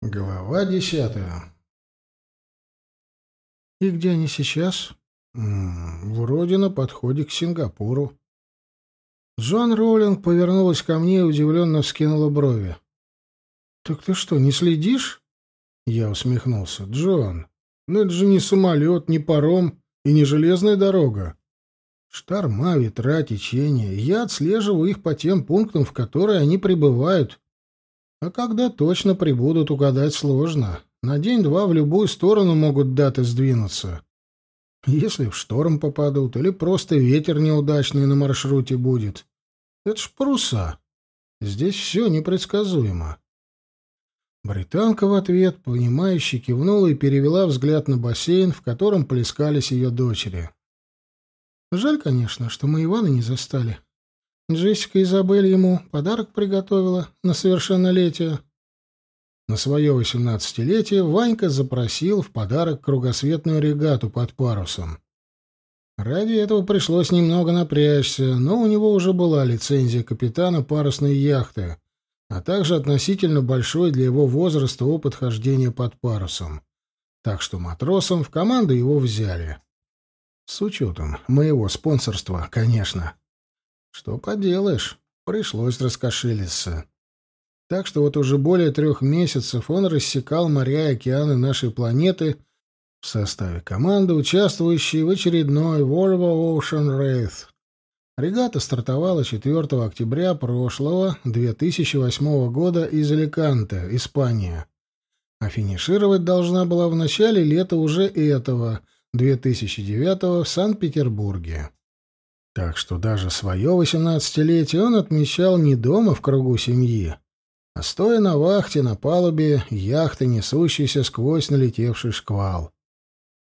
Глава десятая. И где они сейчас? М -м, вроде на подходе к Сингапуру. Джон Роулинг повернулась ко мне и удивленно вскинула брови. «Так ты что, не следишь?» Я усмехнулся. «Джон, ну это же не самолет, не паром и не железная дорога. Шторма, ветра, течения. Я отслеживаю их по тем пунктам, в которые они прибывают, а когда точно прибудут, угадать сложно. На день-два в любую сторону могут даты сдвинуться. Если в шторм попадут или просто ветер неудачный на маршруте будет. Это ж паруса. Здесь все непредсказуемо. Британка в ответ, понимающе кивнула и перевела взгляд на бассейн, в котором плескались ее дочери. Жаль, конечно, что мы Ивана не застали. Джессика Изабель ему подарок приготовила на совершеннолетие. На свое восемнадцатилетие Ванька запросил в подарок кругосветную регату под парусом. Ради этого пришлось немного напрячься, но у него уже была лицензия капитана парусной яхты, а также относительно большой для его возраста опыт хождения под парусом. Так что матросом в команду его взяли. С учетом моего спонсорства, конечно. Что поделаешь, пришлось раскошелиться. Так что вот уже более трех месяцев он рассекал моря и океаны нашей планеты в составе команды, участвующей в очередной Volvo Ocean Wraith. Регата стартовала 4 октября прошлого 2008 года из Аликанте, Испания. А финишировать должна была в начале лета уже этого, 2009 в Санкт-Петербурге. Так что даже свое восемнадцатилетие он отмечал не дома в кругу семьи, а стоя на вахте на палубе яхты, несущейся сквозь налетевший шквал.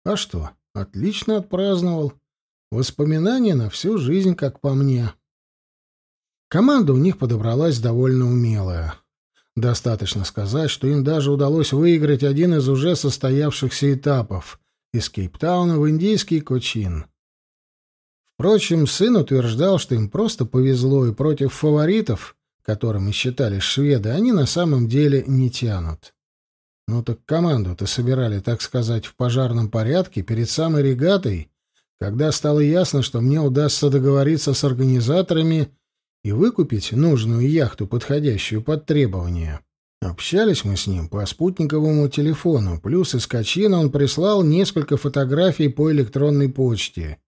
А что, отлично отпраздновал. Воспоминания на всю жизнь, как по мне. Команда у них подобралась довольно умелая. Достаточно сказать, что им даже удалось выиграть один из уже состоявшихся этапов — из Кейптауна в индийский Кочин. Впрочем, сын утверждал, что им просто повезло, и против фаворитов, которыми считались шведы, они на самом деле не тянут. Ну так команду-то собирали, так сказать, в пожарном порядке перед самой регатой, когда стало ясно, что мне удастся договориться с организаторами и выкупить нужную яхту, подходящую под требования. Общались мы с ним по спутниковому телефону, плюс из Качина он прислал несколько фотографий по электронной почте.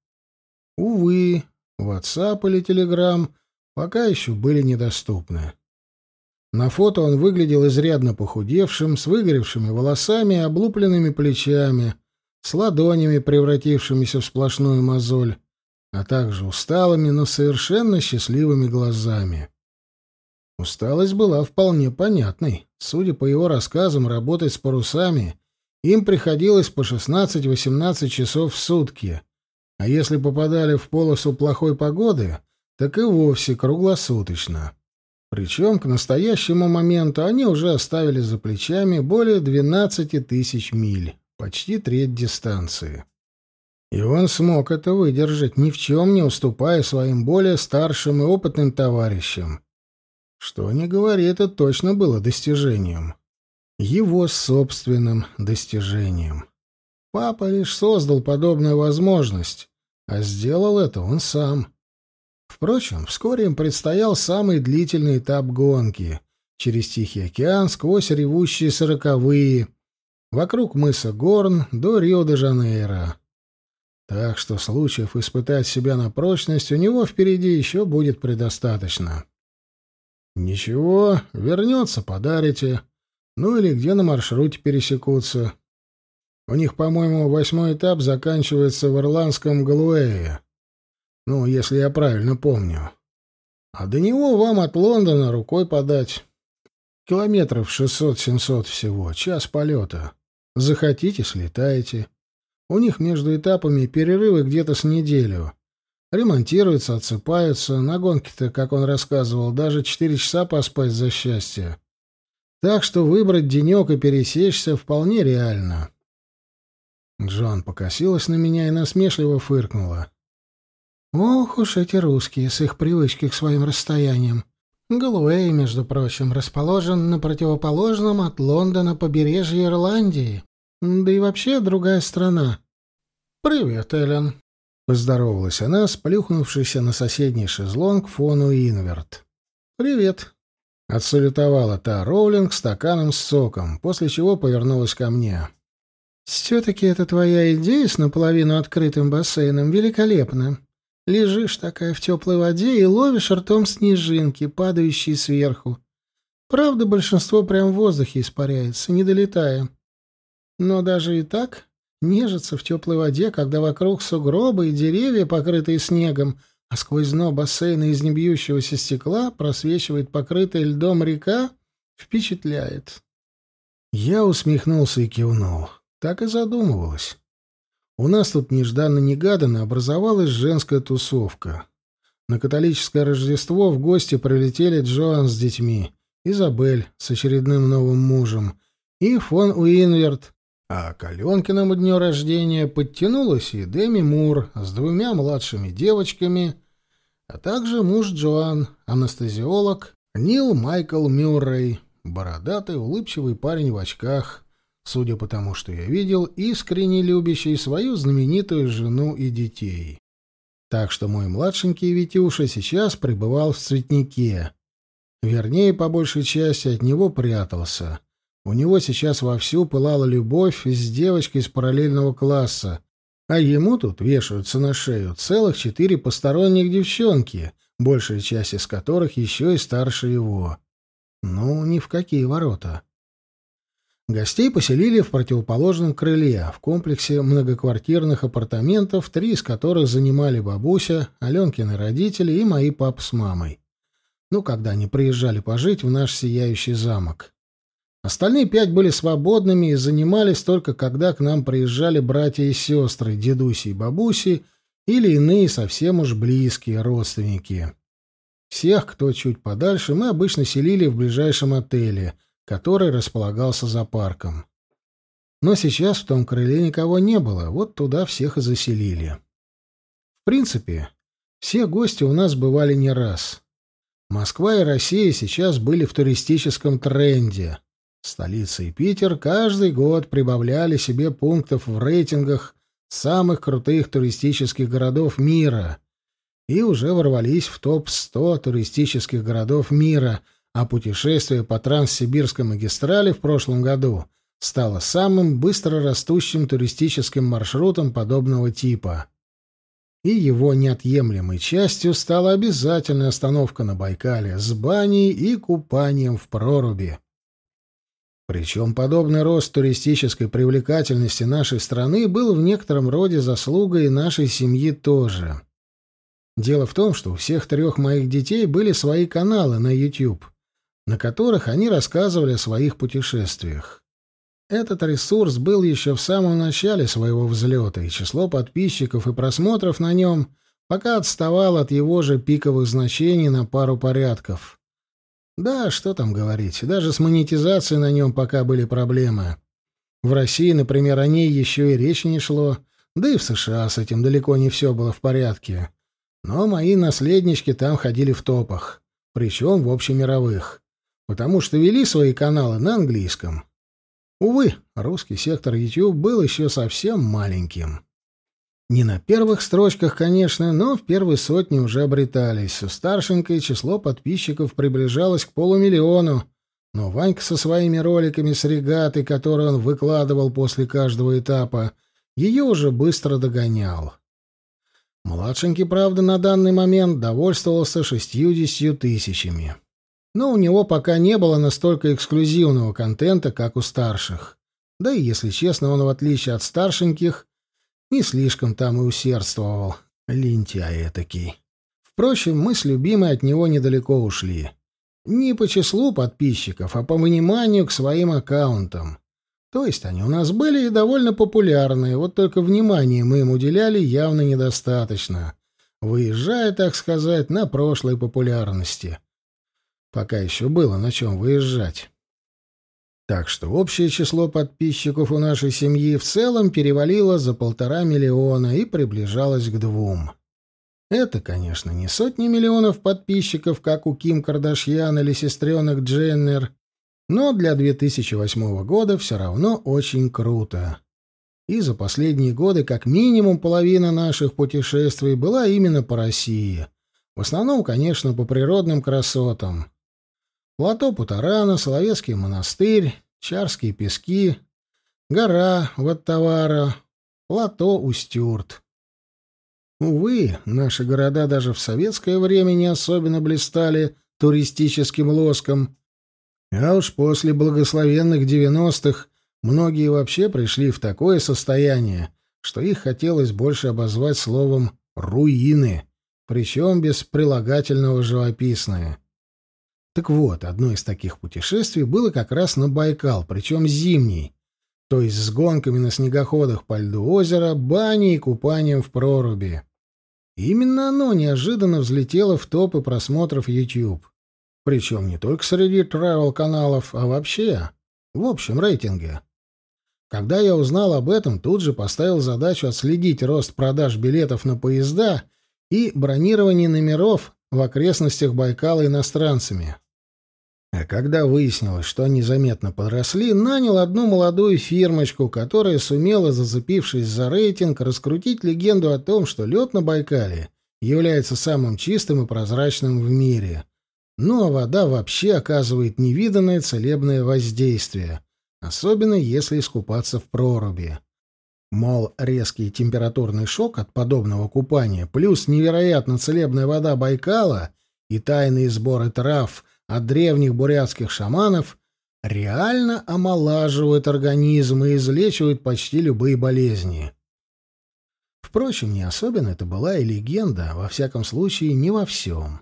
Увы, WhatsApp или Telegram пока еще были недоступны. На фото он выглядел изрядно похудевшим, с выгоревшими волосами и облупленными плечами, с ладонями, превратившимися в сплошную мозоль, а также усталыми, но совершенно счастливыми глазами. Усталость была вполне понятной. Судя по его рассказам, работать с парусами им приходилось по 16-18 часов в сутки, а если попадали в полосу плохой погоды, так и вовсе круглосуточно. Причем к настоящему моменту они уже оставили за плечами более 12 тысяч миль, почти треть дистанции. И он смог это выдержать, ни в чем не уступая своим более старшим и опытным товарищам. Что ни говори, это точно было достижением. Его собственным достижением. Папа лишь создал подобную возможность, а сделал это он сам. Впрочем, вскоре им предстоял самый длительный этап гонки через Тихий океан сквозь ревущие сороковые, вокруг мыса Горн до Рио-де-Жанейро. Так что случаев испытать себя на прочность у него впереди еще будет предостаточно. Ничего, вернется, подарите. Ну или где на маршруте пересекутся. У них, по-моему, восьмой этап заканчивается в Ирландском Галуэе. Ну, если я правильно помню. А до него вам от Лондона рукой подать. Километров шестьсот-семьсот всего, час полета. Захотите — слетаете. У них между этапами перерывы где-то с неделю. Ремонтируются, отсыпаются. На гонке-то, как он рассказывал, даже четыре часа поспать за счастье. Так что выбрать денек и пересечься вполне реально. Джон покосилась на меня и насмешливо фыркнула. «Ох уж эти русские с их привычки к своим расстояниям. Галуэй, между прочим, расположен на противоположном от Лондона побережье Ирландии. Да и вообще другая страна. «Привет, Эллен», — поздоровалась она, сплюхнувшись на соседний шезлонг фону Инверт. «Привет», — отсалютовала та Роулинг стаканом с соком, после чего повернулась ко мне. «Все-таки это твоя идея с наполовину открытым бассейном великолепна. Лежишь такая в теплой воде и ловишь ртом снежинки, падающие сверху. Правда, большинство прям в воздухе испаряется, не долетая. Но даже и так нежиться в теплой воде, когда вокруг сугробы и деревья, покрытые снегом, а сквозь дно бассейна из небьющегося стекла просвечивает покрытая льдом река, впечатляет. Я усмехнулся и кивнул. Так и задумывалась. У нас тут нежданно-негаданно образовалась женская тусовка. На католическое Рождество в гости прилетели Джоан с детьми, Изабель с очередным новым мужем и фон Уинверт, а к Аленкиному дню рождения подтянулась и Деми Мур с двумя младшими девочками, а также муж Джоан, анестезиолог Нил Майкл Мюррей, бородатый улыбчивый парень в очках, судя по тому, что я видел, искренне любящий свою знаменитую жену и детей. Так что мой младшенький Витюша сейчас пребывал в цветнике. Вернее, по большей части от него прятался. У него сейчас вовсю пылала любовь с девочкой из параллельного класса, а ему тут вешаются на шею целых четыре посторонних девчонки, большая часть из которых еще и старше его. Ну, ни в какие ворота. Гостей поселили в противоположном крыле, в комплексе многоквартирных апартаментов, три из которых занимали бабуся, Аленкины родители и мои пап с мамой. Ну, когда они приезжали пожить в наш сияющий замок. Остальные пять были свободными и занимались только когда к нам приезжали братья и сестры, дедуси и бабуси, или иные совсем уж близкие родственники. Всех, кто чуть подальше, мы обычно селили в ближайшем отеле — который располагался за парком. Но сейчас в том крыле никого не было, вот туда всех и заселили. В принципе, все гости у нас бывали не раз. Москва и Россия сейчас были в туристическом тренде. Столица и Питер каждый год прибавляли себе пунктов в рейтингах самых крутых туристических городов мира и уже ворвались в топ-100 туристических городов мира — а путешествие по Транссибирской магистрали в прошлом году стало самым быстро растущим туристическим маршрутом подобного типа. И его неотъемлемой частью стала обязательная остановка на Байкале с баней и купанием в проруби. Причем подобный рост туристической привлекательности нашей страны был в некотором роде заслугой нашей семьи тоже. Дело в том, что у всех трех моих детей были свои каналы на YouTube — на которых они рассказывали о своих путешествиях. Этот ресурс был еще в самом начале своего взлета, и число подписчиков и просмотров на нем пока отставало от его же пиковых значений на пару порядков. Да, что там говорить, даже с монетизацией на нем пока были проблемы. В России, например, о ней еще и речи не шло, да и в США с этим далеко не все было в порядке. Но мои наследнички там ходили в топах, причем в общемировых потому что вели свои каналы на английском. Увы, русский сектор YouTube был еще совсем маленьким. Не на первых строчках, конечно, но в первой сотне уже обретались. У старшенькой число подписчиков приближалось к полумиллиону, но Ванька со своими роликами с регатой, которые он выкладывал после каждого этапа, ее уже быстро догонял. Младшенький, правда, на данный момент довольствовался шестьюдесятью тысячами но у него пока не было настолько эксклюзивного контента, как у старших. Да и, если честно, он, в отличие от старшеньких, не слишком там и усердствовал. Лентяй этакий. Впрочем, мы с любимой от него недалеко ушли. Не по числу подписчиков, а по вниманию к своим аккаунтам. То есть они у нас были и довольно популярные, вот только внимания мы им уделяли явно недостаточно, выезжая, так сказать, на прошлой популярности пока еще было на чем выезжать. Так что общее число подписчиков у нашей семьи в целом перевалило за полтора миллиона и приближалось к двум. Это, конечно, не сотни миллионов подписчиков, как у Ким Кардашьян или сестренок Дженнер, но для 2008 года все равно очень круто. И за последние годы как минимум половина наших путешествий была именно по России. В основном, конечно, по природным красотам. Плато Путарана, Соловецкий монастырь, Чарские пески, гора Ваттавара, плато Устюрт. Увы, наши города даже в советское время не особенно блистали туристическим лоском, а уж после благословенных девяностых многие вообще пришли в такое состояние, что их хотелось больше обозвать словом «руины», причем без прилагательного живописное. Так вот, одно из таких путешествий было как раз на Байкал, причем зимний, то есть с гонками на снегоходах по льду озера, баней и купанием в проруби. именно оно неожиданно взлетело в топы просмотров YouTube. Причем не только среди travel-каналов, а вообще, в общем рейтинге. Когда я узнал об этом, тут же поставил задачу отследить рост продаж билетов на поезда и бронирование номеров в окрестностях Байкала иностранцами. А когда выяснилось, что они заметно подросли, нанял одну молодую фирмочку, которая сумела, зацепившись за рейтинг, раскрутить легенду о том, что лед на Байкале является самым чистым и прозрачным в мире — ну а вода вообще оказывает невиданное целебное воздействие, особенно если искупаться в проруби. Мол, резкий температурный шок от подобного купания плюс невероятно целебная вода Байкала и тайные сборы трав от древних бурятских шаманов реально омолаживают организм и излечивают почти любые болезни. Впрочем, не особенно это была и легенда, во всяком случае, не во всем.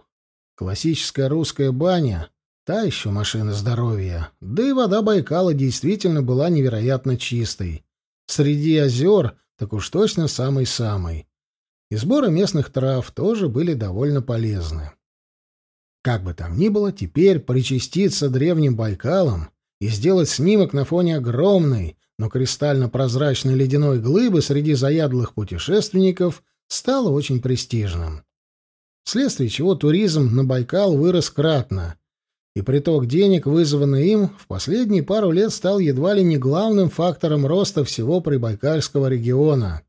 Классическая русская баня — та еще машина здоровья. Да и вода Байкала действительно была невероятно чистой. Среди озер так уж точно самый-самый. И сборы местных трав тоже были довольно полезны. Как бы там ни было, теперь причаститься древним Байкалом и сделать снимок на фоне огромной, но кристально-прозрачной ледяной глыбы среди заядлых путешественников стало очень престижным вследствие чего туризм на Байкал вырос кратно, и приток денег, вызванный им, в последние пару лет стал едва ли не главным фактором роста всего прибайкальского региона.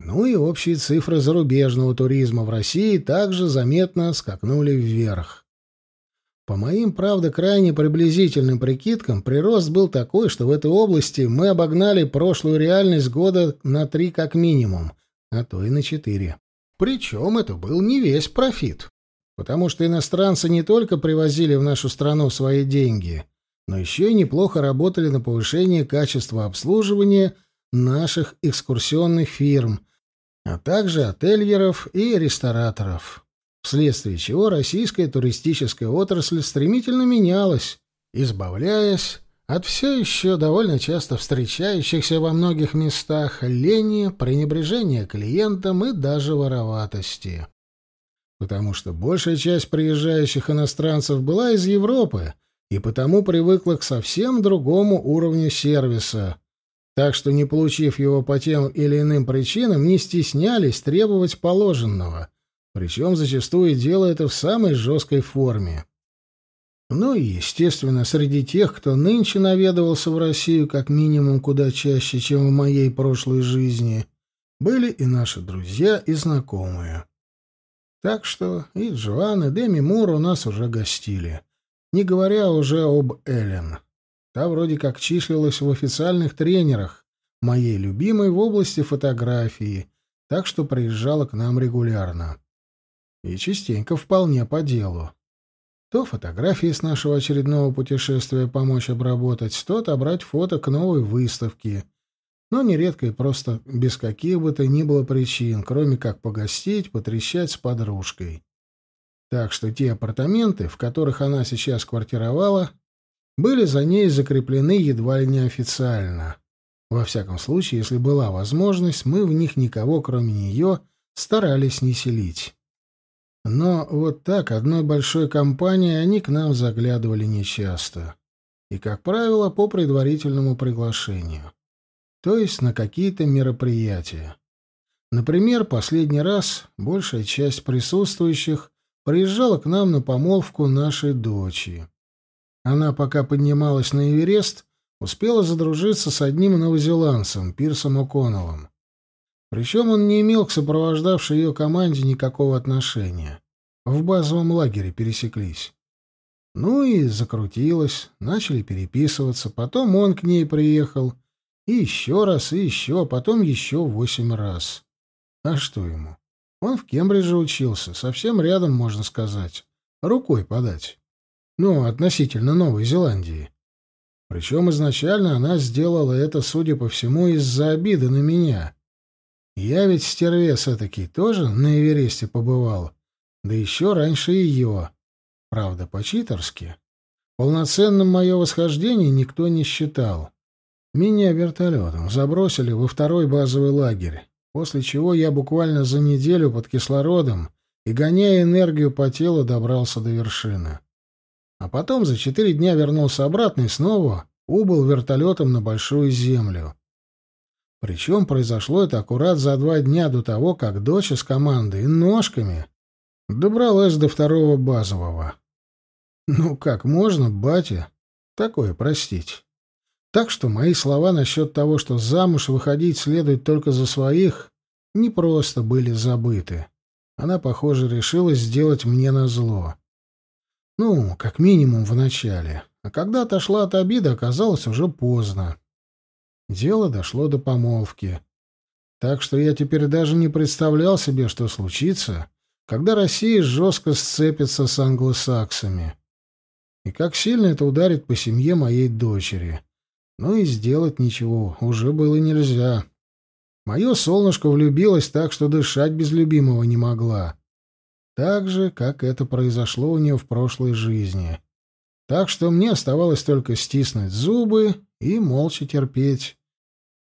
Ну и общие цифры зарубежного туризма в России также заметно скакнули вверх. По моим, правда, крайне приблизительным прикидкам, прирост был такой, что в этой области мы обогнали прошлую реальность года на три как минимум, а то и на четыре. Причем это был не весь профит, потому что иностранцы не только привозили в нашу страну свои деньги, но еще и неплохо работали на повышение качества обслуживания наших экскурсионных фирм, а также отельеров и рестораторов, вследствие чего российская туристическая отрасль стремительно менялась, избавляясь от все еще довольно часто встречающихся во многих местах лени, пренебрежения клиентам и даже вороватости. Потому что большая часть приезжающих иностранцев была из Европы и потому привыкла к совсем другому уровню сервиса, так что, не получив его по тем или иным причинам, не стеснялись требовать положенного, причем зачастую делая это в самой жесткой форме. Ну и, естественно, среди тех, кто нынче наведывался в Россию как минимум куда чаще, чем в моей прошлой жизни, были и наши друзья и знакомые. Так что и Джоан, и Деми Мур у нас уже гостили. Не говоря уже об Эллен. Та вроде как числилась в официальных тренерах, моей любимой в области фотографии, так что приезжала к нам регулярно. И частенько вполне по делу. То фотографии с нашего очередного путешествия помочь обработать, то отобрать фото к новой выставке. Но нередко и просто без каких бы то ни было причин, кроме как погостить, потрещать с подружкой. Так что те апартаменты, в которых она сейчас квартировала, были за ней закреплены едва ли не официально. Во всяком случае, если была возможность, мы в них никого, кроме нее, старались не селить. Но вот так, одной большой компанией, они к нам заглядывали нечасто. И, как правило, по предварительному приглашению. То есть на какие-то мероприятия. Например, последний раз большая часть присутствующих приезжала к нам на помолвку нашей дочери. Она, пока поднималась на Эверест, успела задружиться с одним новозеландцем, Пирсом О'Коннеллом. Причем он не имел к сопровождавшей ее команде никакого отношения. В базовом лагере пересеклись. Ну и закрутилось, начали переписываться, потом он к ней приехал, и еще раз, и еще, потом еще восемь раз. А что ему? Он в Кембридже учился, совсем рядом, можно сказать. Рукой подать. Ну, относительно Новой Зеландии. Причем изначально она сделала это, судя по всему, из-за обиды на меня. Я ведь стервец этакий тоже на Эвересте побывал. Да еще раньше ее. Правда, по-читерски. Полноценным мое восхождение никто не считал. Меня вертолетом забросили во второй базовый лагерь, после чего я буквально за неделю под кислородом и, гоняя энергию по телу, добрался до вершины. А потом за четыре дня вернулся обратно и снова убыл вертолетом на Большую Землю. Причем произошло это аккурат за два дня до того, как дочь с командой ножками добралась до второго базового. Ну как можно, батя, такое простить? Так что мои слова насчет того, что замуж выходить следует только за своих, не просто были забыты. Она, похоже, решила сделать мне назло. Ну, как минимум в начале. А когда отошла от обиды, оказалось уже поздно. Дело дошло до помолвки. Так что я теперь даже не представлял себе, что случится, когда Россия жестко сцепится с англосаксами. И как сильно это ударит по семье моей дочери. Но и сделать ничего уже было нельзя. Мое солнышко влюбилось так, что дышать без любимого не могла. Так же, как это произошло у нее в прошлой жизни. Так что мне оставалось только стиснуть зубы и молча терпеть.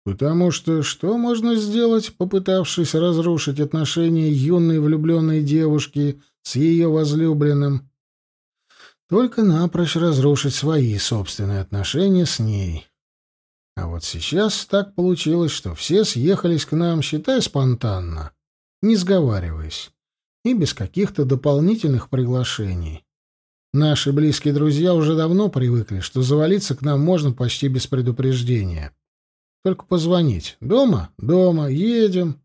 Потому что что можно сделать, попытавшись разрушить отношения юной влюбленной девушки с ее возлюбленным? Только напрочь разрушить свои собственные отношения с ней. А вот сейчас так получилось, что все съехались к нам, считай, спонтанно, не сговариваясь и без каких-то дополнительных приглашений. Наши близкие друзья уже давно привыкли, что завалиться к нам можно почти без предупреждения. Только позвонить. Дома? Дома. Едем.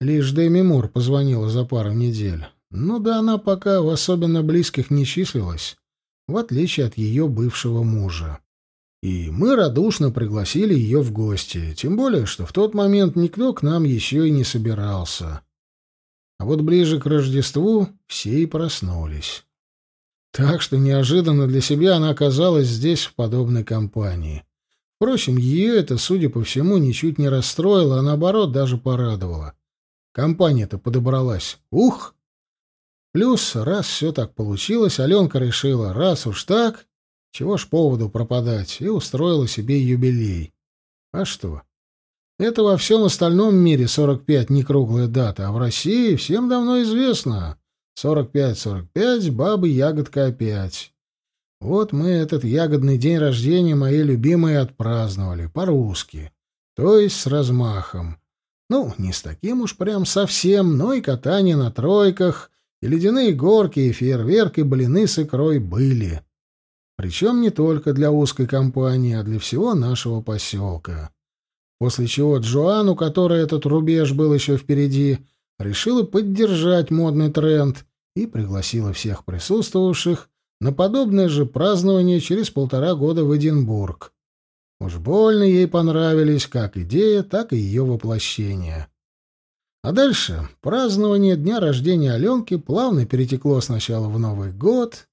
Лишь Дэми Мур позвонила за пару недель. Ну да она пока в особенно близких не числилась, в отличие от ее бывшего мужа. И мы радушно пригласили ее в гости, тем более, что в тот момент никто к нам еще и не собирался. А вот ближе к Рождеству все и проснулись. Так что неожиданно для себя она оказалась здесь в подобной компании. Впрочем, ее это, судя по всему, ничуть не расстроило, а наоборот даже порадовало. Компания-то подобралась. Ух! Плюс, раз все так получилось, Аленка решила, раз уж так, чего ж поводу пропадать, и устроила себе юбилей. А что? Это во всем остальном мире 45 не круглая дата, а в России всем давно известно. 45-45, бабы ягодка опять. Вот мы этот ягодный день рождения моей любимой отпраздновали, по-русски, то есть с размахом. Ну, не с таким уж прям совсем, но и катание на тройках, и ледяные горки, и фейерверк, и блины с икрой были. Причем не только для узкой компании, а для всего нашего поселка. После чего Джоан, у которой этот рубеж был еще впереди, решила поддержать модный тренд и пригласила всех присутствовавших на подобное же празднование через полтора года в Эдинбург. Уж больно ей понравились как идея, так и ее воплощение. А дальше празднование дня рождения Аленки плавно перетекло сначала в Новый год,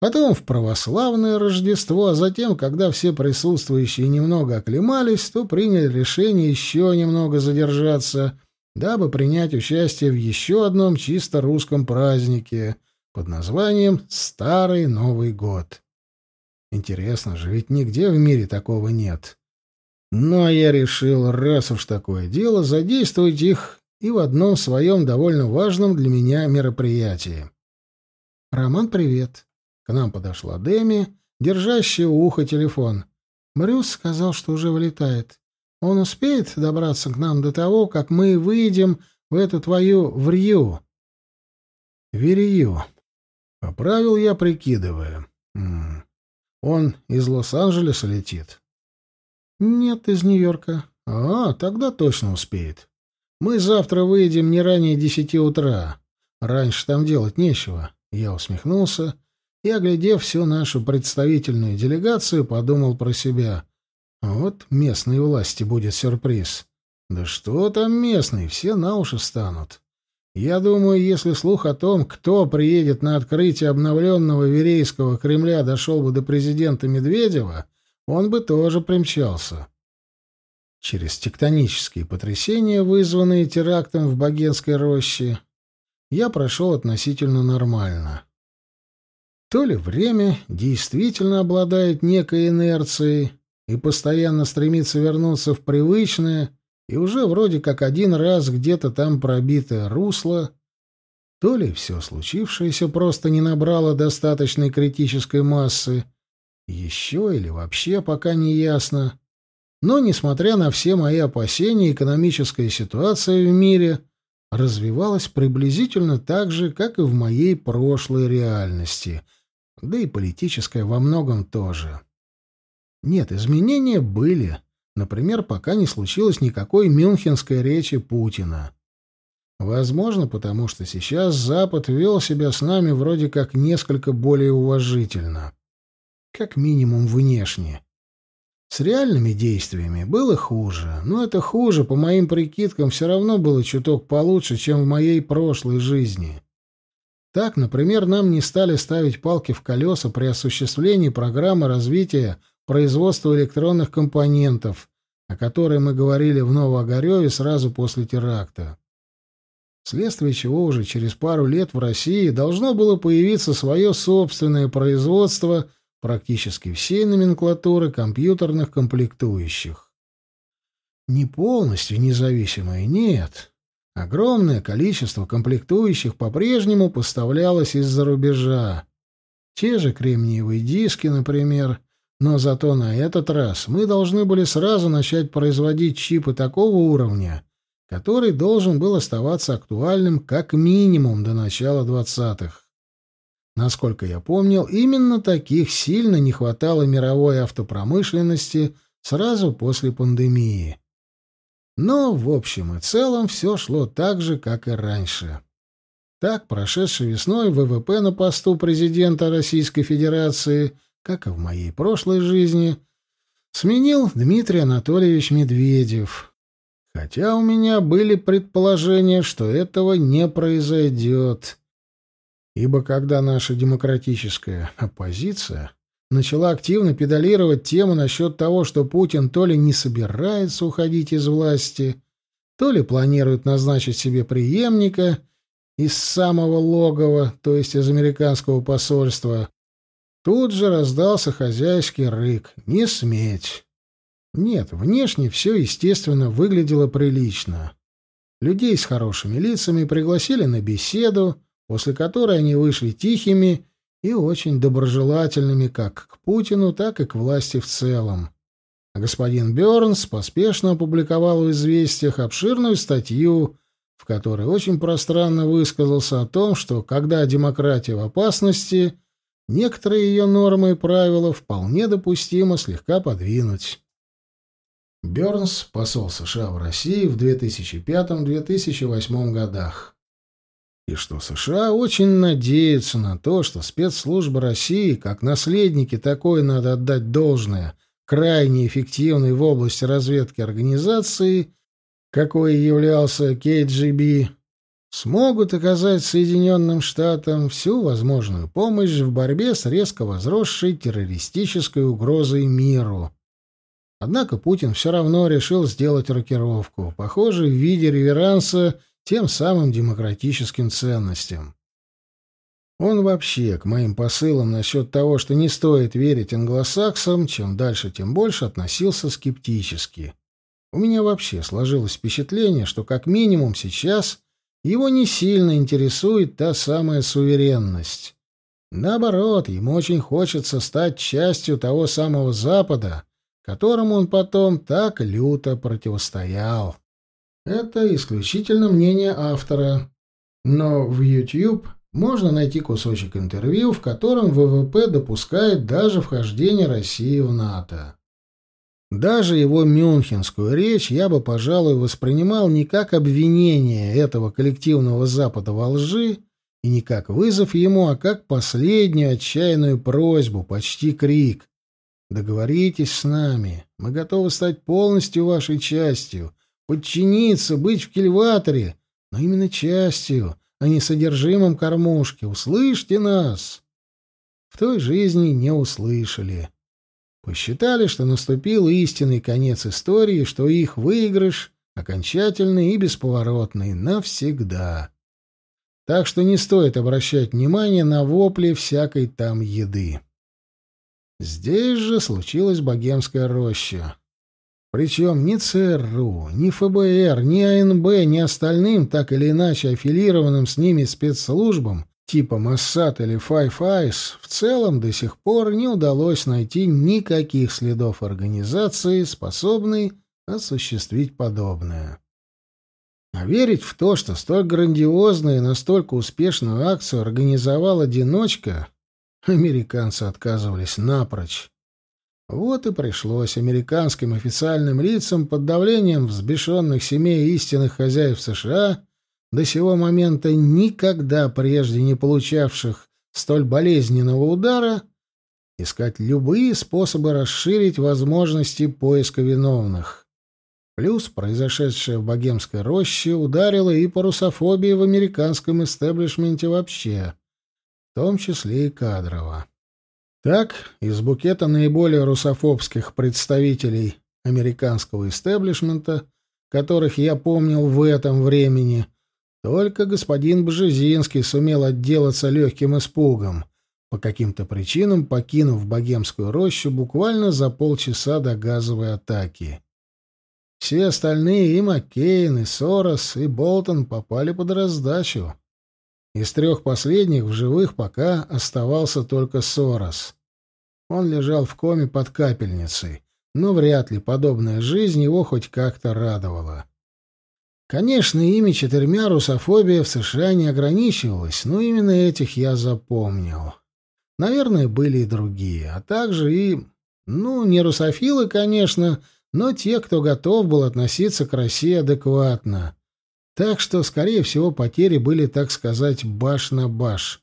потом в православное Рождество, а затем, когда все присутствующие немного оклемались, то приняли решение еще немного задержаться, дабы принять участие в еще одном чисто русском празднике под названием «Старый Новый год». Интересно же, ведь нигде в мире такого нет. Но я решил, раз уж такое дело, задействовать их и в одном своем довольно важном для меня мероприятии. «Роман, привет!» К нам подошла Деми, держащая у уха телефон. Брюс сказал, что уже вылетает. Он успеет добраться к нам до того, как мы выйдем в эту твою врью?» «Верью», — поправил я, прикидывая. М -м. «Он из Лос-Анджелеса летит?» «Нет, из Нью-Йорка». «А, тогда точно успеет. Мы завтра выйдем не ранее десяти утра. Раньше там делать нечего». Я усмехнулся и, оглядев всю нашу представительную делегацию, подумал про себя. Вот местной власти будет сюрприз. Да что там местные, все на уши станут. Я думаю, если слух о том, кто приедет на открытие обновленного Верейского Кремля, дошел бы до президента Медведева, он бы тоже примчался. Через тектонические потрясения, вызванные терактом в Багенской роще, я прошел относительно нормально. То ли время действительно обладает некой инерцией и постоянно стремится вернуться в привычное и уже вроде как один раз где-то там пробитое русло, то ли все случившееся просто не набрало достаточной критической массы, еще или вообще пока не ясно. Но, несмотря на все мои опасения, экономическая ситуация в мире развивалась приблизительно так же, как и в моей прошлой реальности, да и политическая во многом тоже. Нет, изменения были. Например, пока не случилось никакой мюнхенской речи Путина. Возможно, потому что сейчас Запад вел себя с нами вроде как несколько более уважительно. Как минимум внешне. С реальными действиями было хуже, но это хуже, по моим прикидкам, все равно было чуток получше, чем в моей прошлой жизни. Так, например, нам не стали ставить палки в колеса при осуществлении программы развития производства электронных компонентов, о которой мы говорили в Новоогареве сразу после теракта. Вследствие чего уже через пару лет в России должно было появиться свое собственное производство практически всей номенклатуры компьютерных комплектующих. Не полностью независимые, нет. Огромное количество комплектующих по-прежнему поставлялось из-за рубежа. Те же кремниевые диски, например, но зато на этот раз мы должны были сразу начать производить чипы такого уровня, который должен был оставаться актуальным как минимум до начала двадцатых. Насколько я помнил, именно таких сильно не хватало мировой автопромышленности сразу после пандемии. Но, в общем и целом, все шло так же, как и раньше. Так, прошедшей весной ВВП на посту президента Российской Федерации, как и в моей прошлой жизни, сменил Дмитрий Анатольевич Медведев. Хотя у меня были предположения, что этого не произойдет ибо когда наша демократическая оппозиция начала активно педалировать тему насчет того, что Путин то ли не собирается уходить из власти, то ли планирует назначить себе преемника из самого логова, то есть из американского посольства, тут же раздался хозяйский рык «Не сметь!». Нет, внешне все, естественно, выглядело прилично. Людей с хорошими лицами пригласили на беседу, после которой они вышли тихими и очень доброжелательными как к Путину, так и к власти в целом. Господин Бёрнс поспешно опубликовал в «Известиях» обширную статью, в которой очень пространно высказался о том, что когда демократия в опасности, некоторые ее нормы и правила вполне допустимо слегка подвинуть. Бёрнс, посол США в России в 2005-2008 годах и что США очень надеются на то, что спецслужбы России, как наследники такой, надо отдать должное, крайне эффективной в области разведки организации, какой являлся КГБ, смогут оказать Соединенным Штатам всю возможную помощь в борьбе с резко возросшей террористической угрозой миру. Однако Путин все равно решил сделать рокировку, похоже, в виде реверанса тем самым демократическим ценностям. Он вообще к моим посылам насчет того, что не стоит верить англосаксам, чем дальше, тем больше относился скептически. У меня вообще сложилось впечатление, что как минимум сейчас его не сильно интересует та самая суверенность. Наоборот, ему очень хочется стать частью того самого Запада, которому он потом так люто противостоял. Это исключительно мнение автора. Но в YouTube можно найти кусочек интервью, в котором ВВП допускает даже вхождение России в НАТО. Даже его мюнхенскую речь я бы, пожалуй, воспринимал не как обвинение этого коллективного Запада во лжи и не как вызов ему, а как последнюю отчаянную просьбу, почти крик. «Договоритесь с нами, мы готовы стать полностью вашей частью, подчиниться, быть в кильваторе, но именно частью, а не содержимым кормушки. Услышьте нас!» В той жизни не услышали. Посчитали, что наступил истинный конец истории, что их выигрыш окончательный и бесповоротный навсегда. Так что не стоит обращать внимание на вопли всякой там еды. Здесь же случилась богемская роща. Причем ни ЦРУ, ни ФБР, ни АНБ, ни остальным, так или иначе аффилированным с ними спецслужбам, типа Моссад или Five Eyes, в целом до сих пор не удалось найти никаких следов организации, способной осуществить подобное. А верить в то, что столь грандиозную и настолько успешную акцию организовал одиночка, американцы отказывались напрочь. Вот и пришлось американским официальным лицам под давлением взбешенных семей истинных хозяев США до сего момента никогда прежде не получавших столь болезненного удара, искать любые способы расширить возможности поиска виновных. Плюс произошедшее в богемской роще ударило и по русофобии в американском истеблишменте вообще, в том числе и кадрово. Так, из букета наиболее русофобских представителей американского истеблишмента, которых я помнил в этом времени — только господин Бжезинский сумел отделаться легким испугом, по каким-то причинам покинув богемскую рощу буквально за полчаса до газовой атаки. Все остальные, и Маккейн, и Сорос, и Болтон, попали под раздачу. Из трех последних в живых пока оставался только Сорос. Он лежал в коме под капельницей, но вряд ли подобная жизнь его хоть как-то радовала. Конечно, ими четырьмя русофобия в США не ограничивалась, но именно этих я запомнил. Наверное, были и другие, а также и... Ну, не русофилы, конечно, но те, кто готов был относиться к России адекватно. Так что, скорее всего, потери были, так сказать, баш на баш.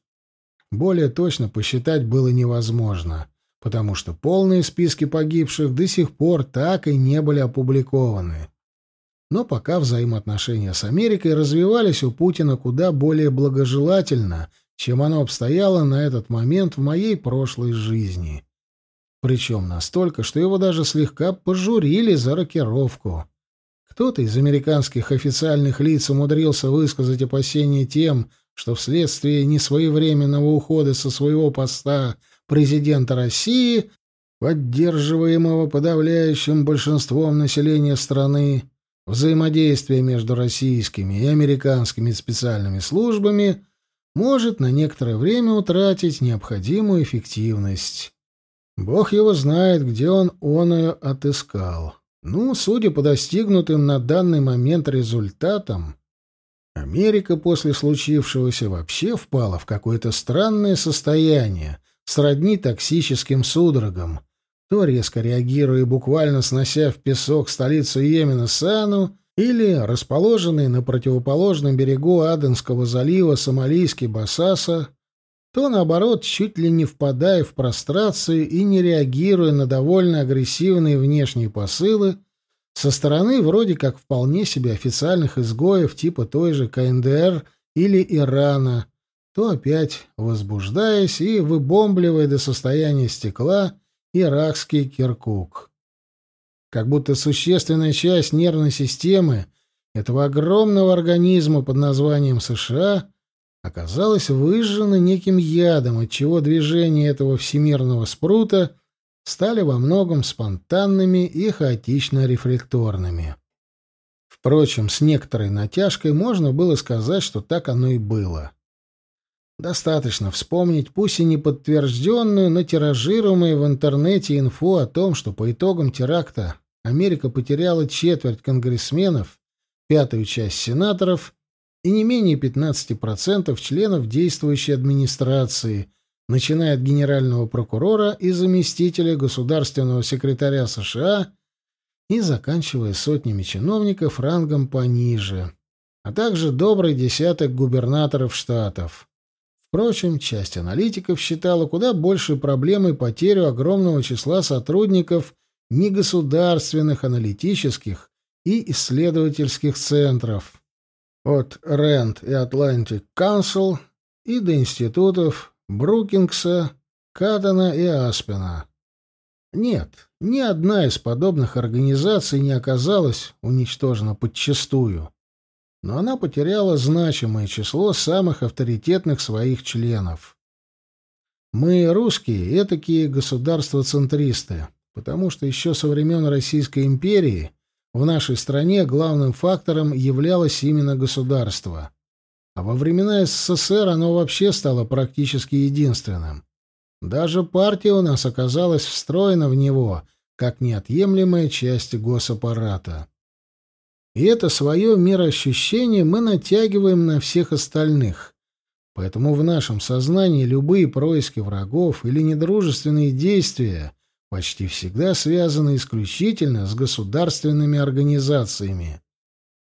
Более точно посчитать было невозможно, потому что полные списки погибших до сих пор так и не были опубликованы. Но пока взаимоотношения с Америкой развивались у Путина куда более благожелательно, чем оно обстояло на этот момент в моей прошлой жизни. Причем настолько, что его даже слегка пожурили за рокировку. Кто-то из американских официальных лиц умудрился высказать опасения тем, что вследствие несвоевременного ухода со своего поста президента России, поддерживаемого подавляющим большинством населения страны, взаимодействие между российскими и американскими специальными службами может на некоторое время утратить необходимую эффективность. Бог его знает, где он оную отыскал. Ну, судя по достигнутым на данный момент результатам, Америка после случившегося вообще впала в какое-то странное состояние, сродни токсическим судорогам, то резко реагируя, буквально снося в песок столицу Йемена Сану, или расположенный на противоположном берегу Аденского залива сомалийский Басаса, то, наоборот, чуть ли не впадая в прострацию и не реагируя на довольно агрессивные внешние посылы со стороны вроде как вполне себе официальных изгоев типа той же КНДР или Ирана, то опять возбуждаясь и выбомбливая до состояния стекла — иракский Киркук. Как будто существенная часть нервной системы этого огромного организма под названием США оказалась выжжена неким ядом, отчего движения этого всемирного спрута стали во многом спонтанными и хаотично-рефлекторными. Впрочем, с некоторой натяжкой можно было сказать, что так оно и было. Достаточно вспомнить, пусть и не подтвержденную, но тиражируемую в интернете инфу о том, что по итогам теракта Америка потеряла четверть конгрессменов, пятую часть сенаторов и не менее 15% членов действующей администрации, начиная от генерального прокурора и заместителя государственного секретаря США и заканчивая сотнями чиновников рангом пониже, а также добрый десяток губернаторов штатов. Впрочем, часть аналитиков считала куда большей проблемой потерю огромного числа сотрудников негосударственных аналитических и исследовательских центров, от Rand и Atlantic Council и до институтов Брукингса, Каттона и Аспена. Нет, ни одна из подобных организаций не оказалась уничтожена подчистую но она потеряла значимое число самых авторитетных своих членов. Мы, русские, этакие государство-центристы, потому что еще со времен Российской империи в нашей стране главным фактором являлось именно государство. А во времена СССР оно вообще стало практически единственным. Даже партия у нас оказалась встроена в него, как неотъемлемая часть госаппарата. И это свое мироощущение мы натягиваем на всех остальных. Поэтому в нашем сознании любые происки врагов или недружественные действия почти всегда связаны исключительно с государственными организациями.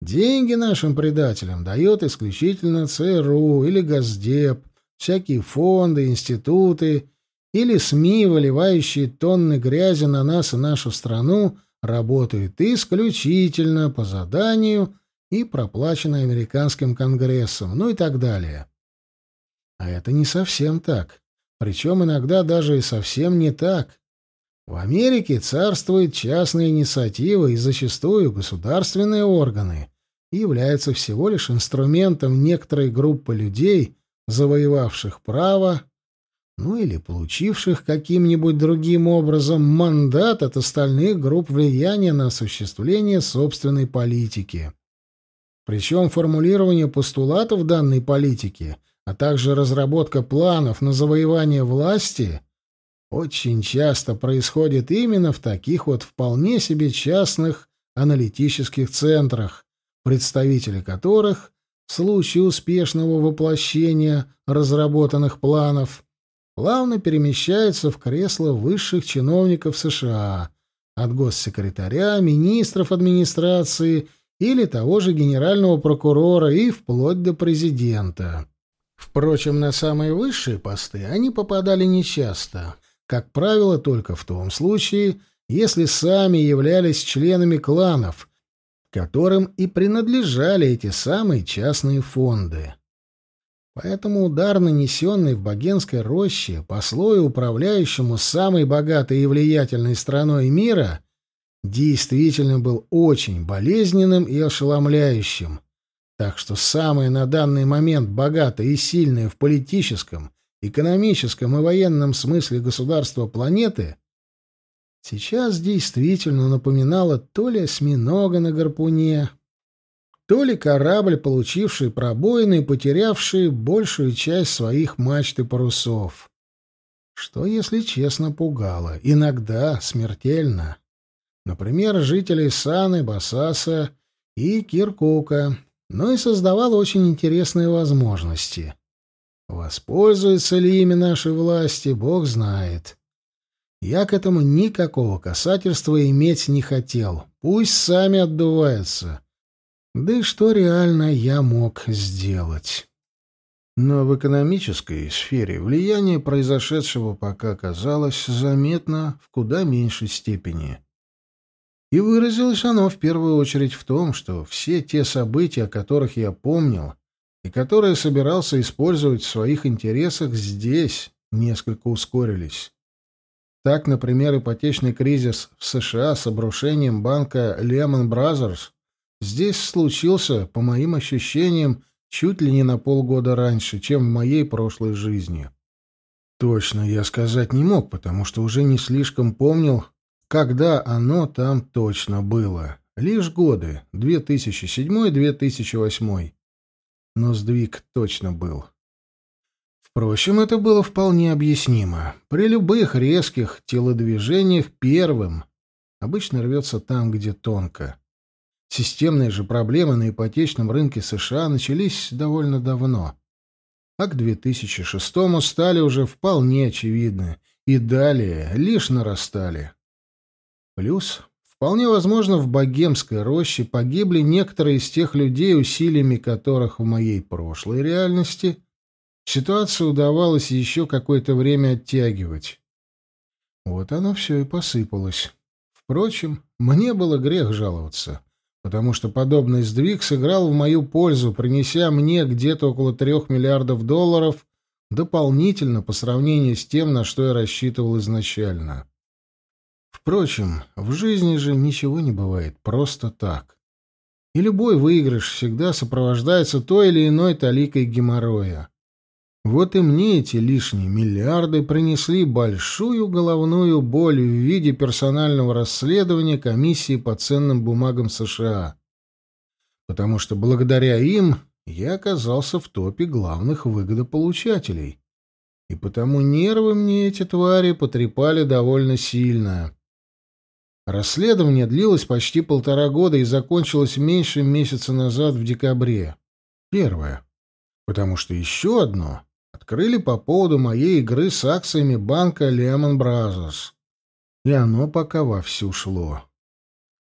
Деньги нашим предателям дает исключительно ЦРУ или Госдеп, всякие фонды, институты или СМИ, выливающие тонны грязи на нас и нашу страну работает исключительно по заданию и проплачено американским конгрессом, ну и так далее. А это не совсем так. Причем иногда даже и совсем не так. В Америке царствует частная инициатива и зачастую государственные органы являются всего лишь инструментом некоторой группы людей, завоевавших право ну или получивших каким-нибудь другим образом мандат от остальных групп влияния на осуществление собственной политики. Причем формулирование постулатов данной политики, а также разработка планов на завоевание власти очень часто происходит именно в таких вот вполне себе частных аналитических центрах, представители которых в случае успешного воплощения разработанных планов – плавно перемещается в кресло высших чиновников США, от госсекретаря, министров администрации или того же генерального прокурора и вплоть до президента. Впрочем, на самые высшие посты они попадали нечасто, как правило, только в том случае, если сами являлись членами кланов, которым и принадлежали эти самые частные фонды. Поэтому удар, нанесенный в Богенской роще по слою управляющему самой богатой и влиятельной страной мира, действительно был очень болезненным и ошеломляющим. Так что самое на данный момент богатое и сильное в политическом, экономическом и военном смысле государство планеты сейчас действительно напоминало то ли осьминога на гарпуне, то ли корабль, получивший пробоины и потерявший большую часть своих мачт и парусов. Что, если честно, пугало, иногда смертельно. Например, жителей Саны, Басаса и Киркука, но и создавало очень интересные возможности. Воспользуются ли ими наши власти, бог знает. Я к этому никакого касательства иметь не хотел. Пусть сами отдуваются. Да и что реально я мог сделать? Но в экономической сфере влияние произошедшего пока казалось заметно в куда меньшей степени. И выразилось оно в первую очередь в том, что все те события, о которых я помнил, и которые собирался использовать в своих интересах, здесь несколько ускорились. Так, например, ипотечный кризис в США с обрушением банка Lehman Brothers здесь случился, по моим ощущениям, чуть ли не на полгода раньше, чем в моей прошлой жизни. Точно я сказать не мог, потому что уже не слишком помнил, когда оно там точно было. Лишь годы, 2007-2008. Но сдвиг точно был. Впрочем, это было вполне объяснимо. При любых резких телодвижениях первым обычно рвется там, где тонко. Системные же проблемы на ипотечном рынке США начались довольно давно. А к 2006-му стали уже вполне очевидны и далее лишь нарастали. Плюс, вполне возможно, в богемской роще погибли некоторые из тех людей, усилиями которых в моей прошлой реальности ситуацию удавалось еще какое-то время оттягивать. Вот оно все и посыпалось. Впрочем, мне было грех жаловаться потому что подобный сдвиг сыграл в мою пользу, принеся мне где-то около трех миллиардов долларов дополнительно по сравнению с тем, на что я рассчитывал изначально. Впрочем, в жизни же ничего не бывает просто так. И любой выигрыш всегда сопровождается той или иной таликой геморроя. Вот и мне эти лишние миллиарды принесли большую головную боль в виде персонального расследования комиссии по ценным бумагам США. Потому что благодаря им я оказался в топе главных выгодополучателей. И потому нервы мне эти твари потрепали довольно сильно. Расследование длилось почти полтора года и закончилось меньше месяца назад в декабре. Первое. Потому что еще одно открыли по поводу моей игры с акциями банка Lehman Brothers. И оно пока вовсю шло.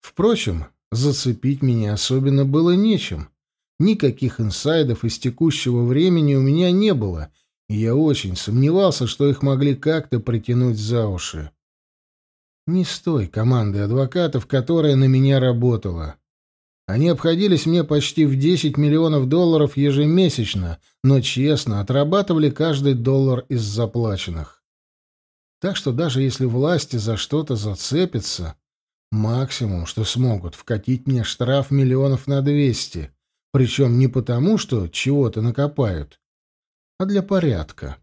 Впрочем, зацепить меня особенно было нечем. Никаких инсайдов из текущего времени у меня не было, и я очень сомневался, что их могли как-то притянуть за уши. Не с той командой адвокатов, которая на меня работала. Они обходились мне почти в 10 миллионов долларов ежемесячно, но честно отрабатывали каждый доллар из заплаченных. Так что даже если власти за что-то зацепятся, максимум, что смогут, вкатить мне штраф миллионов на 200, причем не потому, что чего-то накопают, а для порядка,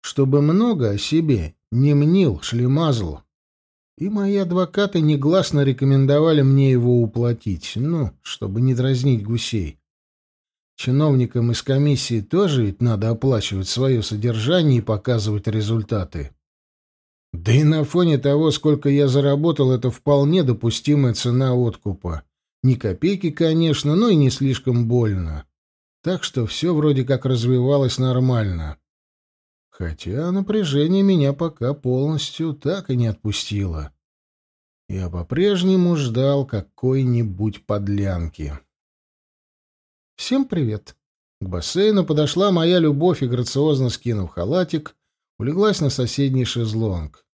чтобы много о себе не мнил, шлемазл и мои адвокаты негласно рекомендовали мне его уплатить, ну, чтобы не дразнить гусей. Чиновникам из комиссии тоже ведь надо оплачивать свое содержание и показывать результаты. Да и на фоне того, сколько я заработал, это вполне допустимая цена откупа. Ни копейки, конечно, но и не слишком больно. Так что все вроде как развивалось нормально. Хотя напряжение меня пока полностью так и не отпустило. Я по-прежнему ждал какой-нибудь подлянки. «Всем привет!» К бассейну подошла моя любовь и, грациозно скинув халатик, улеглась на соседний шезлонг.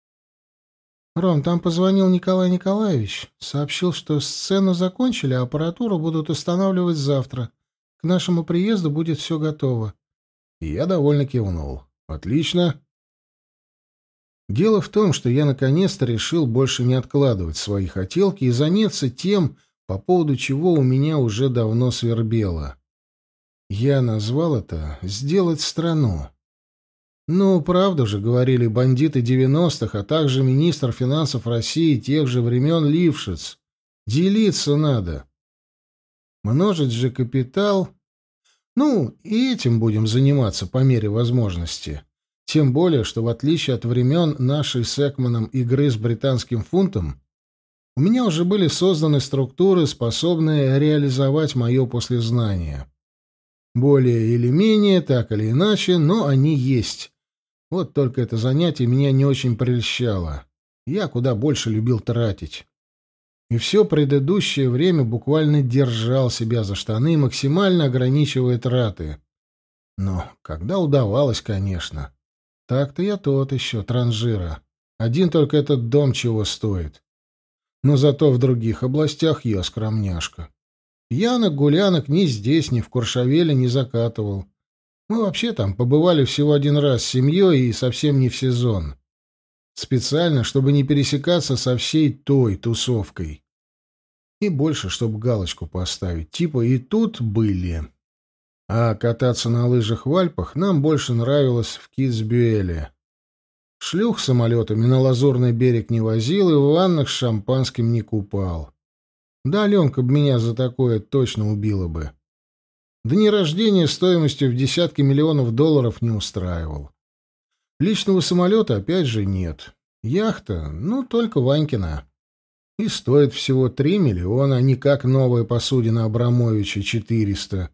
«Ром, там позвонил Николай Николаевич. Сообщил, что сцену закончили, а аппаратуру будут устанавливать завтра. К нашему приезду будет все готово». И я довольно кивнул. Отлично. Дело в том, что я наконец-то решил больше не откладывать свои хотелки и заняться тем, по поводу чего у меня уже давно свербело. Я назвал это «сделать страну». Ну, правда же, говорили бандиты девяностых, а также министр финансов России тех же времен Лившиц. Делиться надо. Множить же капитал ну, и этим будем заниматься по мере возможности. Тем более, что в отличие от времен нашей с Экманом игры с британским фунтом, у меня уже были созданы структуры, способные реализовать мое послезнание. Более или менее, так или иначе, но они есть. Вот только это занятие меня не очень прельщало. Я куда больше любил тратить и все предыдущее время буквально держал себя за штаны, максимально ограничивая траты. Но когда удавалось, конечно. Так-то я тот еще, транжира. Один только этот дом чего стоит. Но зато в других областях я скромняшка. Пьянок-гулянок ни здесь, ни в Куршавеле не закатывал. Мы вообще там побывали всего один раз с семьей и совсем не в сезон. Специально, чтобы не пересекаться со всей той тусовкой. И больше, чтобы галочку поставить. Типа и тут были. А кататься на лыжах в Альпах нам больше нравилось в Китсбюэле. Шлюх самолетами на Лазурный берег не возил и в ваннах с шампанским не купал. Да Аленка б меня за такое точно убила бы. Дни рождения стоимостью в десятки миллионов долларов не устраивал. Личного самолета опять же нет. Яхта, ну, только Ванькина. И стоит всего три миллиона, а не как новая посудина Абрамовича четыреста.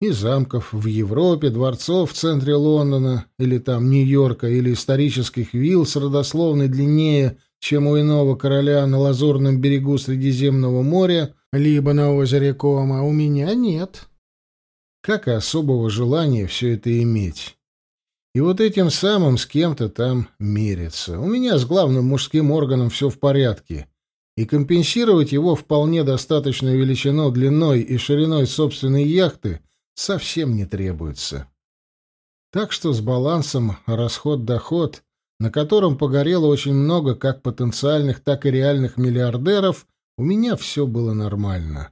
И замков в Европе, дворцов в центре Лондона, или там Нью-Йорка, или исторических вилл с родословной длиннее, чем у иного короля на лазурном берегу Средиземного моря, либо на озере Кома, у меня нет. Как и особого желания все это иметь. И вот этим самым с кем-то там мериться. У меня с главным мужским органом все в порядке и компенсировать его вполне достаточную величину длиной и шириной собственной яхты совсем не требуется. Так что с балансом расход-доход, на котором погорело очень много как потенциальных, так и реальных миллиардеров, у меня все было нормально.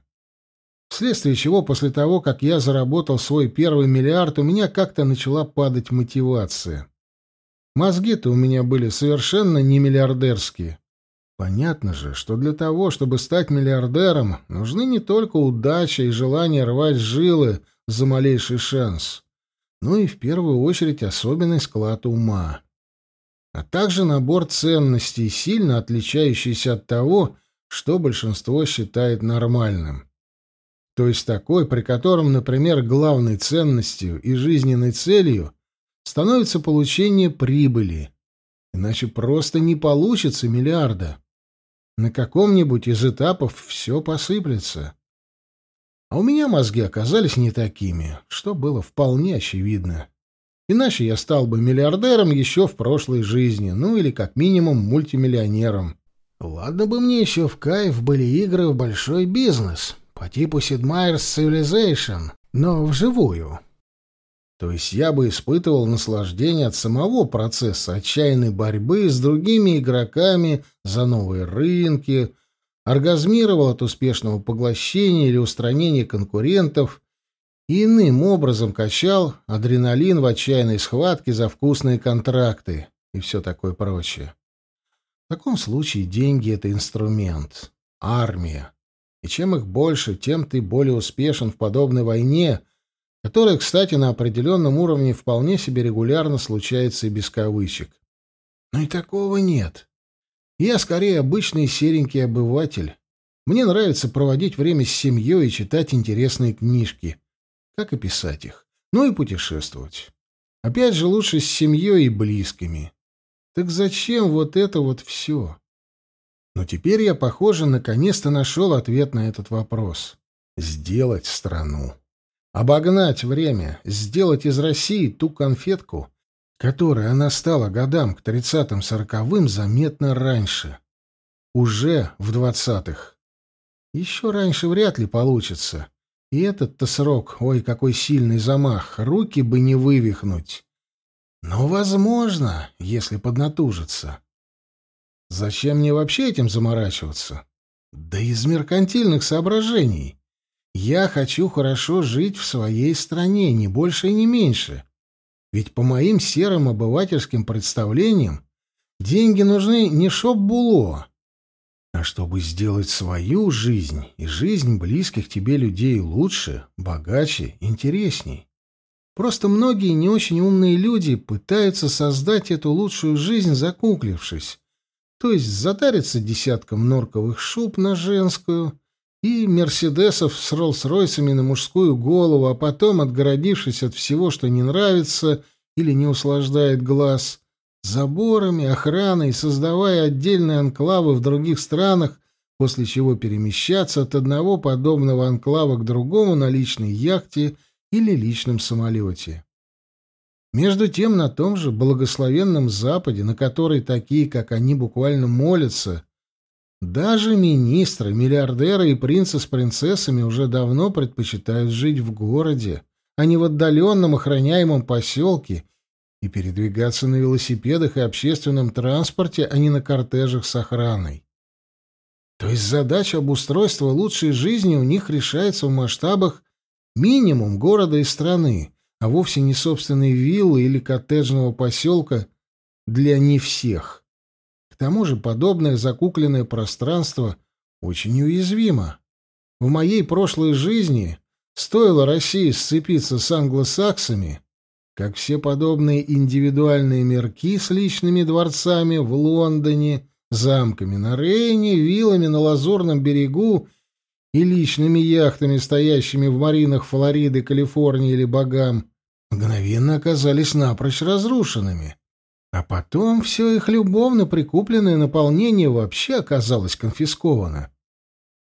Вследствие чего после того, как я заработал свой первый миллиард, у меня как-то начала падать мотивация. Мозги-то у меня были совершенно не миллиардерские. Понятно же, что для того, чтобы стать миллиардером, нужны не только удача и желание рвать жилы за малейший шанс, но и в первую очередь особенный склад ума, а также набор ценностей, сильно отличающийся от того, что большинство считает нормальным. То есть такой, при котором, например, главной ценностью и жизненной целью становится получение прибыли, иначе просто не получится миллиарда. На каком-нибудь из этапов все посыплется. А у меня мозги оказались не такими, что было вполне очевидно. Иначе я стал бы миллиардером еще в прошлой жизни, ну или как минимум мультимиллионером. Ладно бы мне еще в кайф были игры в большой бизнес, по типу Sid Civilization, но вживую. То есть я бы испытывал наслаждение от самого процесса отчаянной борьбы с другими игроками за новые рынки, оргазмировал от успешного поглощения или устранения конкурентов и иным образом качал адреналин в отчаянной схватке за вкусные контракты и все такое прочее. В таком случае деньги — это инструмент, армия. И чем их больше, тем ты более успешен в подобной войне — которое, кстати, на определенном уровне вполне себе регулярно случается и без кавычек. Но и такого нет. Я скорее обычный серенький обыватель. Мне нравится проводить время с семьей и читать интересные книжки. Как и писать их. Ну и путешествовать. Опять же, лучше с семьей и близкими. Так зачем вот это вот все? Но теперь я, похоже, наконец-то нашел ответ на этот вопрос. Сделать страну обогнать время, сделать из России ту конфетку, которой она стала годам к тридцатым-сороковым заметно раньше. Уже в двадцатых. Еще раньше вряд ли получится. И этот-то срок, ой, какой сильный замах, руки бы не вывихнуть. Но возможно, если поднатужиться. Зачем мне вообще этим заморачиваться? Да из меркантильных соображений. Я хочу хорошо жить в своей стране, не больше и не меньше. Ведь по моим серым обывательским представлениям деньги нужны не чтоб було, а чтобы сделать свою жизнь и жизнь близких тебе людей лучше, богаче, интересней. Просто многие не очень умные люди пытаются создать эту лучшую жизнь, закуклившись, то есть затариться десятком норковых шуб на женскую — и мерседесов с Роллс-Ройсами на мужскую голову, а потом, отгородившись от всего, что не нравится или не услаждает глаз, заборами, охраной, создавая отдельные анклавы в других странах, после чего перемещаться от одного подобного анклава к другому на личной яхте или личном самолете. Между тем, на том же благословенном Западе, на который такие, как они, буквально молятся, даже министры, миллиардеры и принцы с принцессами уже давно предпочитают жить в городе, а не в отдаленном охраняемом поселке, и передвигаться на велосипедах и общественном транспорте, а не на кортежах с охраной. То есть задача обустройства лучшей жизни у них решается в масштабах минимум города и страны, а вовсе не собственной виллы или коттеджного поселка для не всех. К тому же подобное закукленное пространство очень уязвимо. В моей прошлой жизни стоило России сцепиться с англосаксами, как все подобные индивидуальные мирки с личными дворцами в Лондоне, замками на Рейне, виллами на Лазурном берегу и личными яхтами, стоящими в маринах Флориды, Калифорнии или Багам, мгновенно оказались напрочь разрушенными. А потом все их любовно прикупленное наполнение вообще оказалось конфисковано.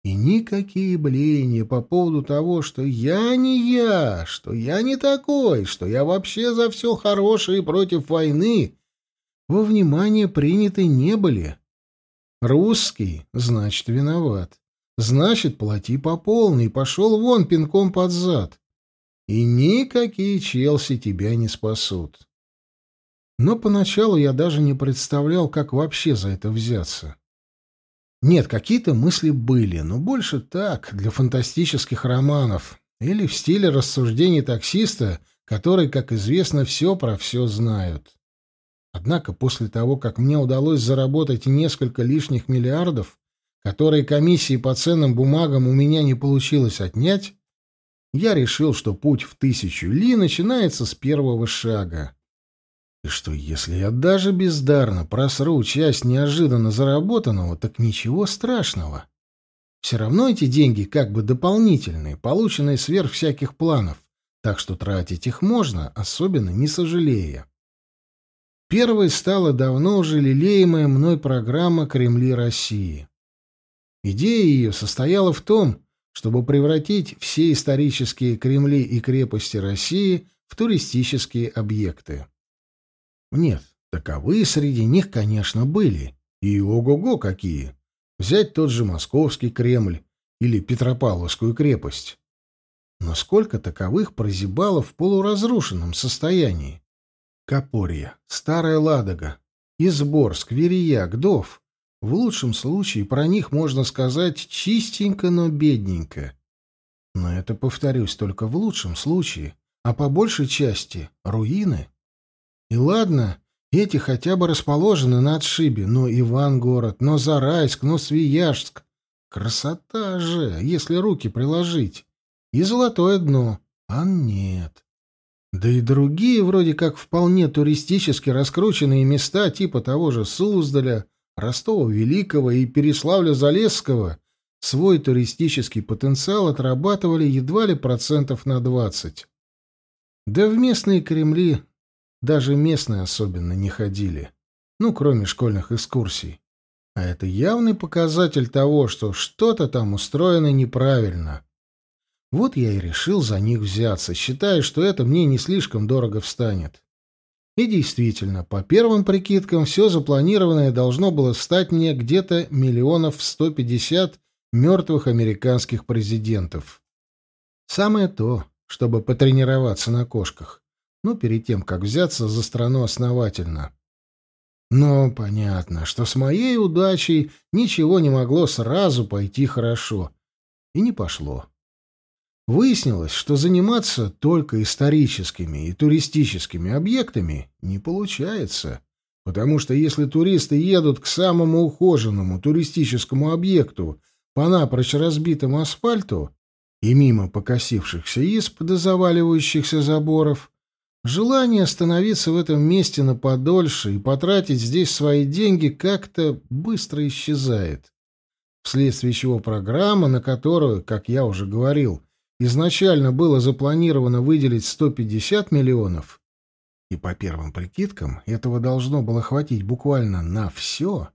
И никакие бления по поводу того, что я не я, что я не такой, что я вообще за все хорошее и против войны, во внимание приняты не были. Русский, значит, виноват. Значит, плати по полной, пошел вон пинком под зад. И никакие Челси тебя не спасут. Но поначалу я даже не представлял, как вообще за это взяться. Нет, какие-то мысли были, но больше так, для фантастических романов или в стиле рассуждений таксиста, который, как известно, все про все знают. Однако после того, как мне удалось заработать несколько лишних миллиардов, которые комиссии по ценным бумагам у меня не получилось отнять, я решил, что путь в тысячу ли начинается с первого шага. И что если я даже бездарно просру часть неожиданно заработанного, так ничего страшного. Все равно эти деньги как бы дополнительные, полученные сверх всяких планов, так что тратить их можно, особенно не сожалея. Первой стала давно уже лелеемая мной программа «Кремли России». Идея ее состояла в том, чтобы превратить все исторические Кремли и крепости России в туристические объекты. Нет, таковые среди них, конечно, были. И ого-го какие! Взять тот же Московский Кремль или Петропавловскую крепость. Но сколько таковых прозябало в полуразрушенном состоянии? Копорья, Старая Ладога, Изборск, Верия, Гдов. В лучшем случае про них можно сказать чистенько, но бедненько. Но это, повторюсь, только в лучшем случае, а по большей части — руины. И ладно, эти хотя бы расположены на отшибе, но Ивангород, но Зарайск, но Свияжск. Красота же, если руки приложить. И золотое дно. А нет. Да и другие вроде как вполне туристически раскрученные места типа того же Суздаля, Ростова-Великого и Переславля-Залесского свой туристический потенциал отрабатывали едва ли процентов на двадцать. Да в местные Кремли даже местные особенно не ходили. Ну, кроме школьных экскурсий. А это явный показатель того, что что-то там устроено неправильно. Вот я и решил за них взяться, считая, что это мне не слишком дорого встанет. И действительно, по первым прикидкам, все запланированное должно было встать мне где-то миллионов 150 мертвых американских президентов. Самое то, чтобы потренироваться на кошках ну, перед тем, как взяться за страну основательно. Но понятно, что с моей удачей ничего не могло сразу пойти хорошо. И не пошло. Выяснилось, что заниматься только историческими и туристическими объектами не получается, потому что если туристы едут к самому ухоженному туристическому объекту по напрочь разбитому асфальту и мимо покосившихся исп до заваливающихся заборов, Желание остановиться в этом месте на подольше и потратить здесь свои деньги как-то быстро исчезает. Вследствие чего программа, на которую, как я уже говорил, изначально было запланировано выделить 150 миллионов, и по первым прикидкам этого должно было хватить буквально на все,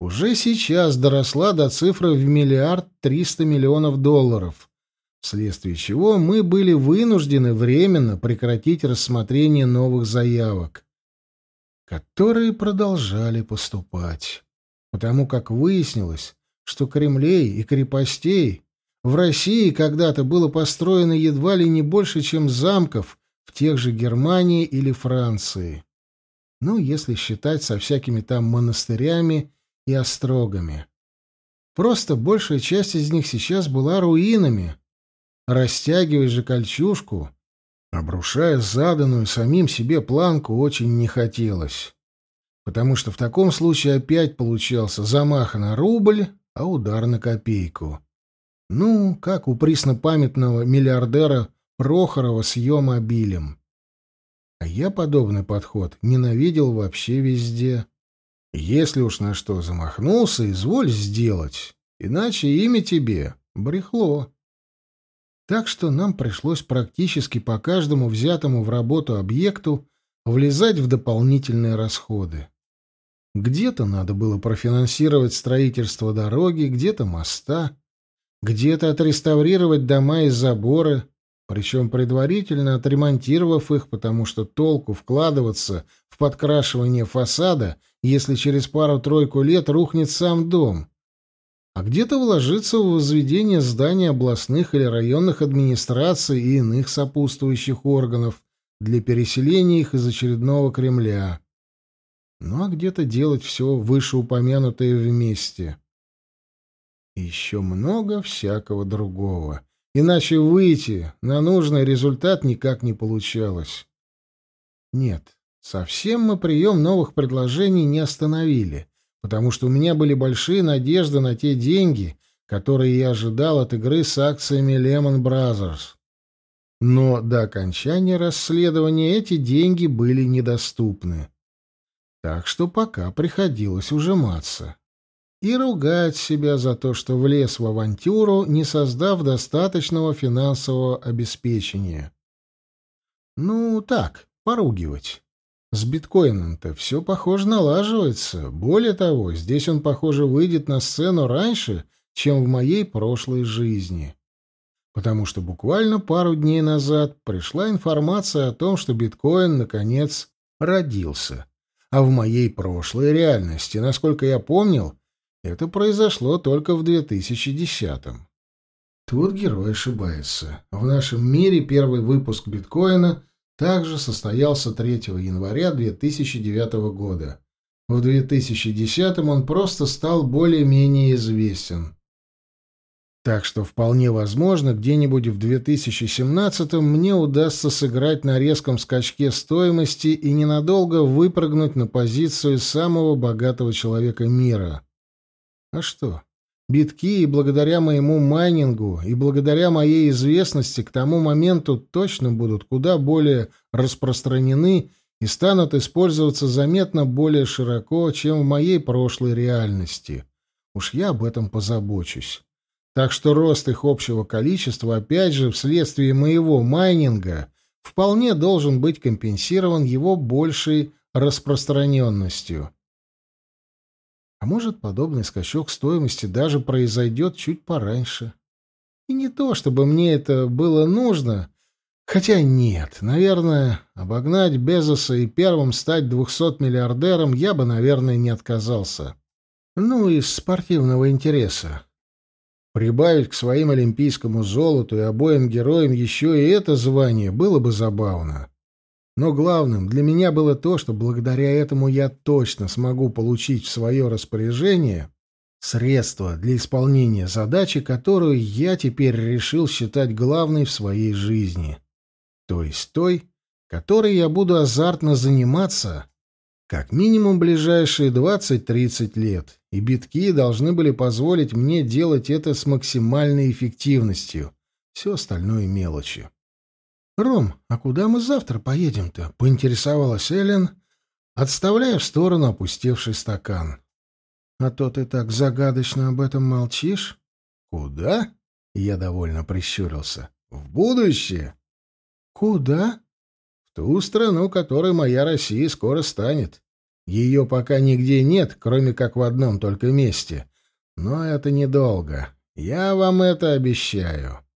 уже сейчас доросла до цифры в миллиард триста миллионов долларов, вследствие чего мы были вынуждены временно прекратить рассмотрение новых заявок, которые продолжали поступать, потому как выяснилось, что Кремлей и крепостей в России когда-то было построено едва ли не больше, чем замков в тех же Германии или Франции. Ну, если считать со всякими там монастырями и острогами. Просто большая часть из них сейчас была руинами, Растягивать же кольчужку, обрушая заданную самим себе планку, очень не хотелось. Потому что в таком случае опять получался замах на рубль, а удар на копейку. Ну, как у преснопамятного миллиардера Прохорова с Йомобилем. А я подобный подход ненавидел вообще везде. Если уж на что замахнулся, изволь сделать, иначе имя тебе — брехло. Так что нам пришлось практически по каждому взятому в работу объекту влезать в дополнительные расходы. Где-то надо было профинансировать строительство дороги, где-то моста, где-то отреставрировать дома и заборы, причем предварительно отремонтировав их, потому что толку вкладываться в подкрашивание фасада, если через пару-тройку лет рухнет сам дом, а где-то вложиться в возведение зданий областных или районных администраций и иных сопутствующих органов для переселения их из очередного Кремля. Ну а где-то делать все вышеупомянутое вместе. И еще много всякого другого. Иначе выйти на нужный результат никак не получалось. Нет, совсем мы прием новых предложений не остановили, потому что у меня были большие надежды на те деньги, которые я ожидал от игры с акциями Lehman Brothers. Но до окончания расследования эти деньги были недоступны. Так что пока приходилось ужиматься и ругать себя за то, что влез в авантюру, не создав достаточного финансового обеспечения. Ну, так, поругивать. С биткоином-то все, похоже, налаживается. Более того, здесь он, похоже, выйдет на сцену раньше, чем в моей прошлой жизни. Потому что буквально пару дней назад пришла информация о том, что биткоин, наконец, родился. А в моей прошлой реальности, насколько я помнил, это произошло только в 2010-м. Тут герой ошибается. В нашем мире первый выпуск биткоина также состоялся 3 января 2009 года. В 2010-м он просто стал более-менее известен. Так что вполне возможно, где-нибудь в 2017-м мне удастся сыграть на резком скачке стоимости и ненадолго выпрыгнуть на позицию самого богатого человека мира. А что? Битки и благодаря моему майнингу, и благодаря моей известности к тому моменту точно будут куда более распространены и станут использоваться заметно более широко, чем в моей прошлой реальности. Уж я об этом позабочусь. Так что рост их общего количества, опять же, вследствие моего майнинга, вполне должен быть компенсирован его большей распространенностью. А может, подобный скачок стоимости даже произойдет чуть пораньше. И не то, чтобы мне это было нужно, хотя нет, наверное, обогнать Безоса и первым стать двухсот-миллиардером я бы, наверное, не отказался. Ну, из спортивного интереса. Прибавить к своим олимпийскому золоту и обоим героям еще и это звание было бы забавно. Но главным для меня было то, что благодаря этому я точно смогу получить в свое распоряжение средства для исполнения задачи, которую я теперь решил считать главной в своей жизни. То есть той, которой я буду азартно заниматься как минимум ближайшие 20-30 лет, и битки должны были позволить мне делать это с максимальной эффективностью. Все остальное мелочи. «Ром, а куда мы завтра поедем-то?» — поинтересовалась Эллен, отставляя в сторону опустевший стакан. «А то ты так загадочно об этом молчишь». «Куда?» — я довольно прищурился. «В будущее». «Куда?» «В ту страну, которой моя Россия скоро станет. Ее пока нигде нет, кроме как в одном только месте. Но это недолго. Я вам это обещаю».